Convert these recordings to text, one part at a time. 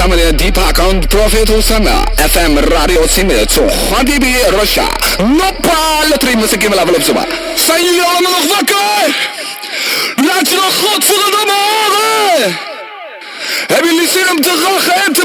مستعمل ديب اكونت بروفيت وسما اف ام راديو سيميت حبيبي رشا نوبا لتري مسكين ملعب لبسوبا سيارة من اخفاكي لاتنا خط فضل دماري هبي اللي سيرم تغلق انت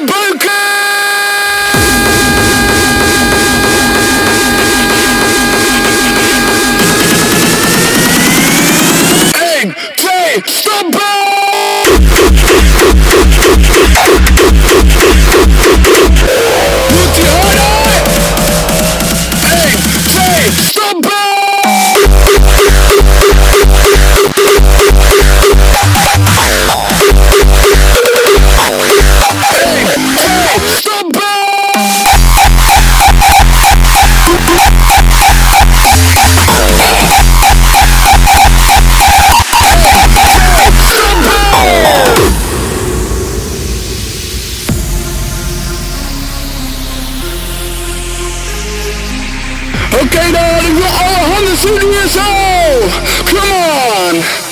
Ik wil alle handen zien hier zo! Come on!